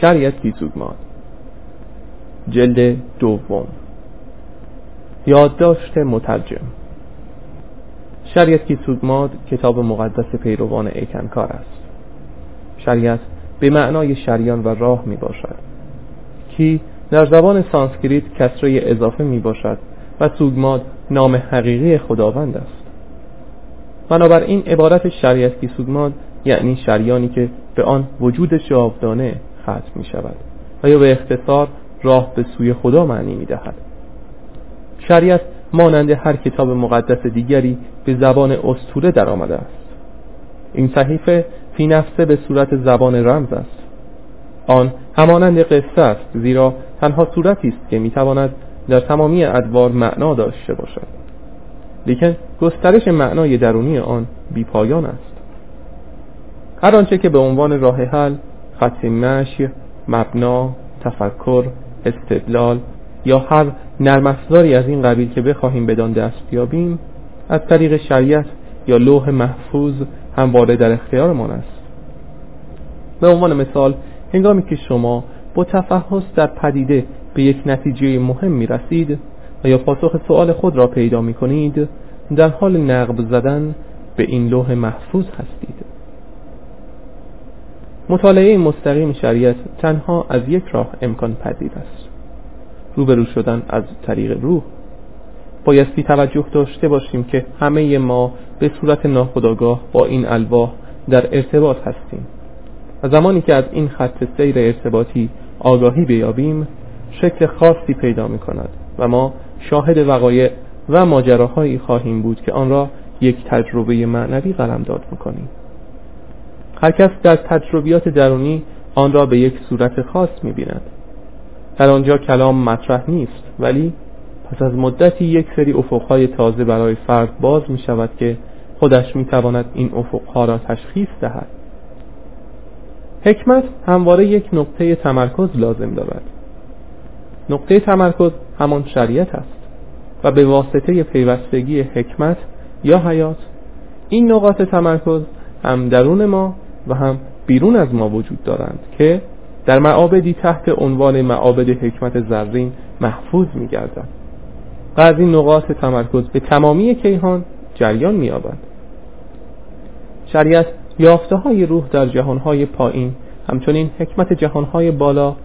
شریعت کی سوگماد جلد دوم. یادداشت مترجم. شریعت کی سوگماد کتاب مقدس پیروان ایکنکار است. شریعت به معنای شریان و راه می باشد. کی در زبان سانسکریت کسره اضافه می باشد و سوگماد نام حقیقی خداوند است. بنابراین عبارت شریعت کی سوگماد یعنی شریانی که به آن وجود جاودانه ختم می شود و یا به اختصار راه به سوی خدا معنی می دهد شریعت مانند هر کتاب مقدس دیگری به زبان استوره در آمده است. این صحیفه فی نفسه به صورت زبان رمز است. آن همانند قصه است زیرا تنها صورتی است که می‌تواند در تمامی ادوار معنا داشته باشد. لیکن گسترش معنای درونی آن بیپایان است. هر آنچه که به عنوان راه حل خط مشی مبنا تفکر استدلال یا هر نرم از این قبیل که بخواهیم بدان دست بیابیم از طریق شریعت یا لوح محفوظ همواره در اختیارمان است. به عنوان مثال هنگامی که شما با تفحص در پدیده به یک نتیجه مهم می رسید و یا پاسخ سوال خود را پیدا می کنید در حال نقب زدن به این لوح محفوظ هستید. مطالعه مستقیم شریعت تنها از یک راه امکان پذیر است. روبرو شدن از طریق روح. بایستی توجه داشته باشیم که همه ما به صورت ناخودآگاه با این الواح در ارتباط هستیم. و زمانی که از این خط سیر ارتباطی آگاهی بیابیم شکل خاصی پیدا می کند و ما شاهد وقایع و ماجراهایی خواهیم بود که آن را یک تجربه معنوی قلمداد می‌کنیم. هر کس در تجربیات درونی آن را به یک صورت خاص می‌بیند. در آنجا کلام مطرح نیست ولی پس از مدتی یک سری افقهای تازه برای فرد باز می شود که خودش می تواند این افقها را تشخیص دهد. حکمت همواره یک نقطه تمرکز لازم دارد. نقطه تمرکز همان شریعت است و به واسطه پیوستگی حکمت یا حیات این نقاط تمرکز هم درون ما و هم بیرون از ما وجود دارند که در معابدی تحت عنوان معابد حکمت زرین محفوظ می گردند و از این نقاط تمرکز به تمامی کیهان جریان می آبند شریعت یافته های روح در جهانهای پایین همچنین حکمت جهانهای بالا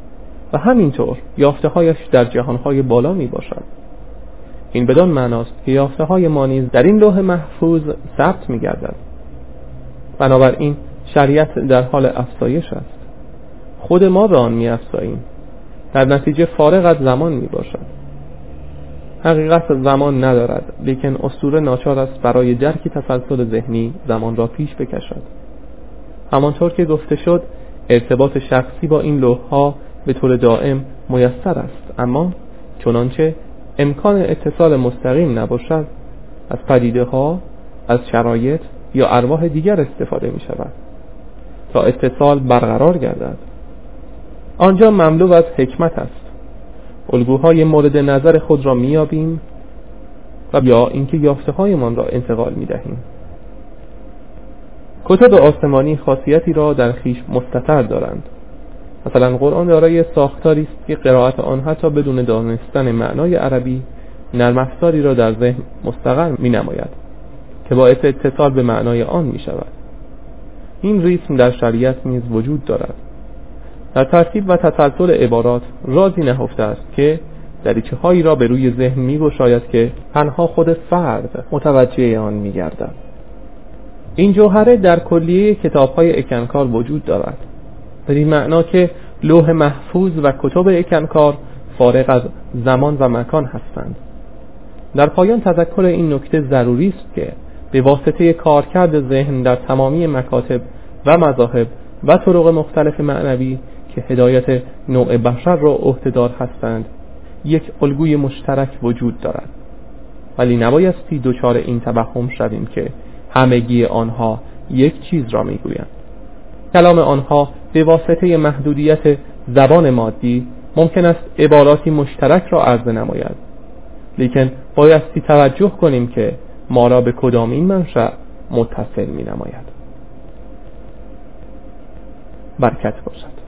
و همینطور یافته هایش در جهانهای بالا می باشد این بدان معناست که یافته های ما نیز در این لوح محفوظ ثبت می گردد بنابراین شریعت در حال افزایش است. خود ما به آن می افزاییم در نتیجه فارغ از زمان می باشد حقیقت زمان ندارد لیکن اسطوره ناچار است برای درک تسلسل ذهنی زمان را پیش بکشد. همانطور که گفته شد ارتباط شخصی با این لوح به طور دائم میسر است. اما چنانچه امکان اتصال مستقیم نباشد از پدیده ها از شرایط یا ارواح دیگر استفاده می شود تا اتصال برقرار گردد. آنجا مملو از حکمت است. الگوهای مورد نظر خود را میابیم و یا اینکه یافته هایمان را انتقال می دهیم کتب آسمانی خاصیتی را در خیش مستطر دارند. مثلا قرآن دارای ساختاری است که قرائت آن حتی بدون دانستن معنای عربی نرم را در ذهن مستقر می نماید که باعث اتصال به معنای آن می شود این ریتم در شریعت نیز وجود دارد. در ترتیب و تسلسل عبارات رازی نهفته است که دریچه هایی را به روی ذهن می گشاید که تنها خود فرد متوجه آن می گردد این جوهره در کلیه کتاب های اکنکار وجود دارد. بدین معنا که لوح محفوظ و کتب اکنکار فارغ از زمان و مکان هستند. در پایان تذکر این نکته ضروری است که به واسطه کارکرد ذهن در تمامی مکاتب و مذاهب و طرق مختلف معنوی که هدایت نوع بشر را عهدهدار هستند یک الگوی مشترک وجود دارد. ولی نبایستی دچار این توهم شویم که همگی آنها یک چیز را می‌گویند. کلام آنها به واسطه محدودیت زبان مادی ممکن است عباراتی مشترک را عرضه نماید. لیکن بایستی توجه کنیم که ما را به کدام این منشأ متصل می نماید برکت باشد.